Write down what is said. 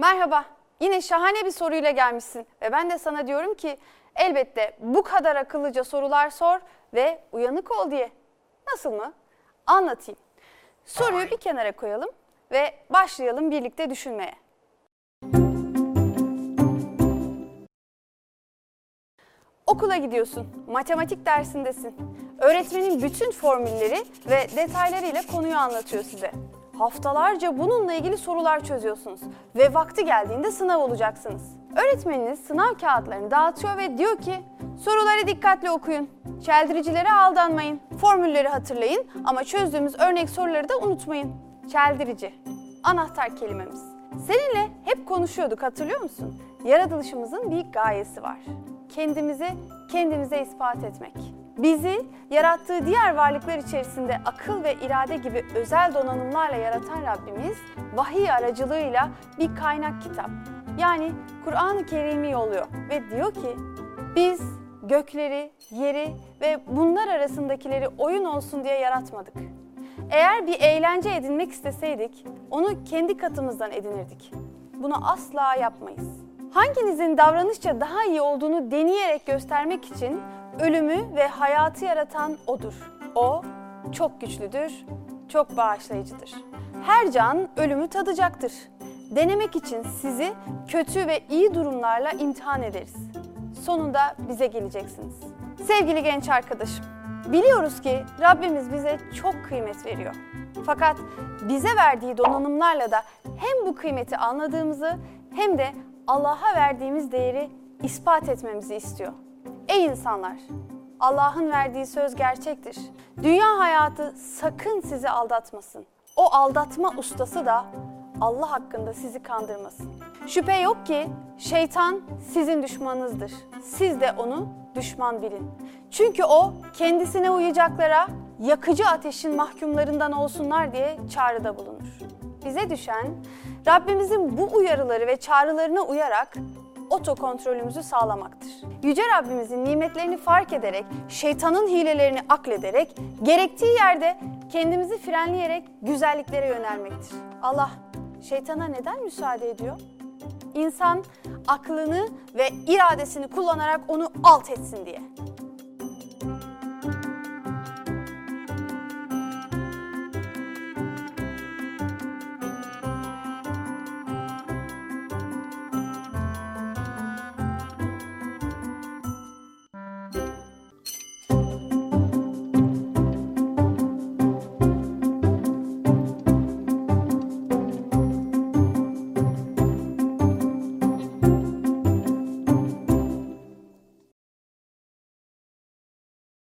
Merhaba. Yine şahane bir soruyla gelmişsin ve ben de sana diyorum ki elbette bu kadar akıllıca sorular sor ve uyanık ol diye. Nasıl mı? Anlatayım. Soruyu bir kenara koyalım ve başlayalım birlikte düşünmeye. Okula gidiyorsun, matematik dersindesin. Öğretmenin bütün formülleri ve detaylarıyla konuyu anlatıyor size. Haftalarca bununla ilgili sorular çözüyorsunuz ve vakti geldiğinde sınav olacaksınız. Öğretmeniniz sınav kağıtlarını dağıtıyor ve diyor ki soruları dikkatli okuyun, çeldiricilere aldanmayın, formülleri hatırlayın ama çözdüğümüz örnek soruları da unutmayın. Çeldirici, anahtar kelimemiz. Seninle hep konuşuyorduk hatırlıyor musun? Yaratılışımızın bir gayesi var. Kendimizi kendimize ispat etmek. Bizi yarattığı diğer varlıklar içerisinde akıl ve irade gibi özel donanımlarla yaratan Rabbimiz vahiy aracılığıyla bir kaynak kitap yani Kur'an-ı Kerim'i yolluyor ve diyor ki biz gökleri, yeri ve bunlar arasındakileri oyun olsun diye yaratmadık. Eğer bir eğlence edinmek isteseydik onu kendi katımızdan edinirdik. Bunu asla yapmayız. Hanginizin davranışça daha iyi olduğunu deneyerek göstermek için ölümü ve hayatı yaratan odur. O çok güçlüdür, çok bağışlayıcıdır. Her can ölümü tadacaktır. Denemek için sizi kötü ve iyi durumlarla imtihan ederiz. Sonunda bize geleceksiniz. Sevgili genç arkadaşım, biliyoruz ki Rabbimiz bize çok kıymet veriyor. Fakat bize verdiği donanımlarla da hem bu kıymeti anladığımızı hem de Allah'a verdiğimiz değeri ispat etmemizi istiyor. Ey insanlar! Allah'ın verdiği söz gerçektir. Dünya hayatı sakın sizi aldatmasın. O aldatma ustası da Allah hakkında sizi kandırmasın. Şüphe yok ki şeytan sizin düşmanınızdır. Siz de onu düşman bilin. Çünkü o kendisine uyacaklara yakıcı ateşin mahkumlarından olsunlar diye çağrıda bulunur. Bize düşen Rabbimizin bu uyarıları ve çağrılarına uyarak otokontrolümüzü sağlamaktır. Yüce Rabbimizin nimetlerini fark ederek, şeytanın hilelerini aklederek, gerektiği yerde kendimizi frenleyerek güzelliklere yönelmektir. Allah şeytana neden müsaade ediyor? İnsan aklını ve iradesini kullanarak onu alt etsin diye.